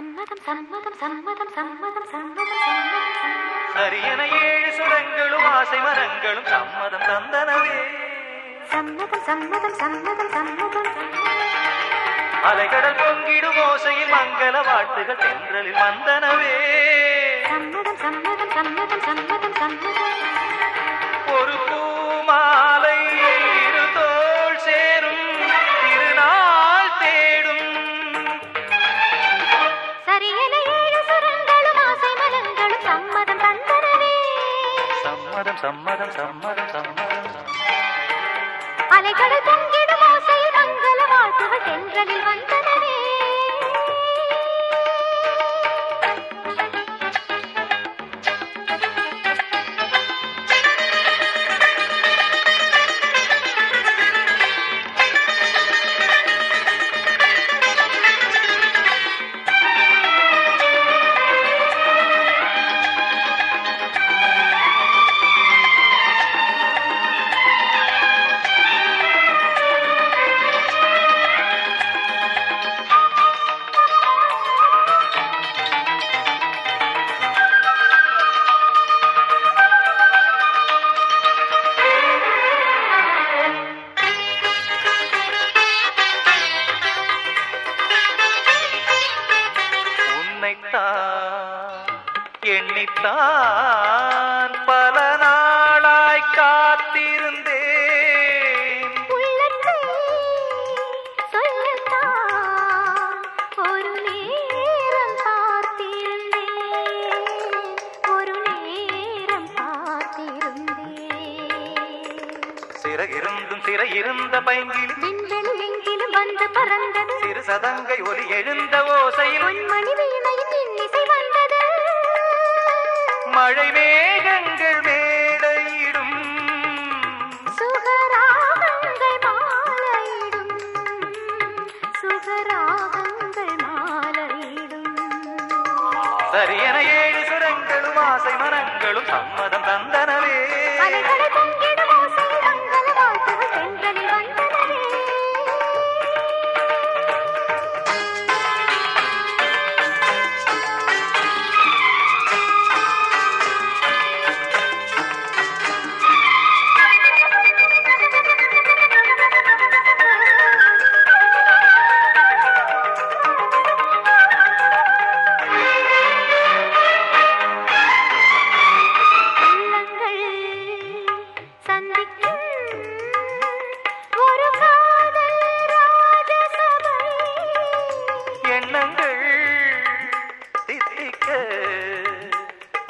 சம்மதம் சம்மதம் சம்மதம் சம்மதம் சம்மதம் சரியென ஏழு சுரங்களும் ஆசை மரங்களும் சம்மதம் தந்தனவே. சம்மதம் சம்மதம் சம்மதம் சம்மதம் அலைகடல் பொங்கிடும் ஓசையில் மங்கள வாழ்த்துகள் தென்றலில் வந்தனவே. சம்மதம் சம்மதம் சம்மதம் சம்மதம் சம்மதம் அலைகளை அலைகடல் பொங்கிடும் ஓசை மங்கள வாழ்த்துகள் தென்றலில் வந்தனவே எண்ணித்தான் பல நாளாய் காத்திருந்தேன். ஒரு நேரம் பார்த்திருந்தேன் ஒரு நேரம் பார்த்திருந்தேன் சிறகிருந்தும் சிறையிருந்த பைங்கில் விண்வெளி எங்கிலும் வந்து பறந்தது. சிறு சதங்கை ஒலி எழுந்த ஓசையில் பொன்மணி மழை மேகங்கள் மேடையிடும். சுகராகங்கள் மாலையிடும். சுகராகங்கள் மாலையிடும். சரியென ஏழு சுரங்களும் ஆசை மனங்களும் சம்மதம் தந்தனவே.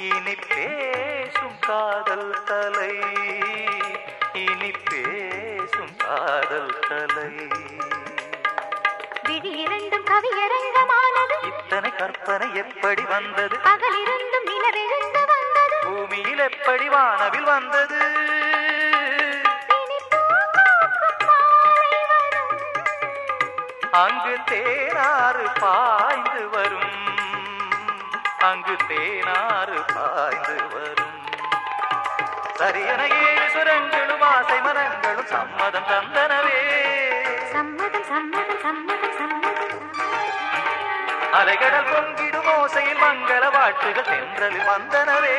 இனி பேசும் காதல் தலை இனி பேசும் காதல் தலை விழி இரண்டும் கவியரங்கமானது இத்தனை கற்பனை எப்படி வந்தது? பகலிருந்தும் நிலவெழுந்து வந்தது. பூமியில் எப்படி வானவில் வந்தது? அங்கு தேனாறு பாய்ந்து வரும். அங்கு தேனாறு பாய்ந்து வரும். சரியன ஏழு சுரங்களும் ஆசை மரங்களும் சம்மதம் தந்தனவே. சம்மதம் சம்மதம் சம்மதம் சம்மதம். அலைகடல் பொங்கிடும் ஓசையில் மங்கள வாழ்த்துகள் தென்றலில் வந்தனவே.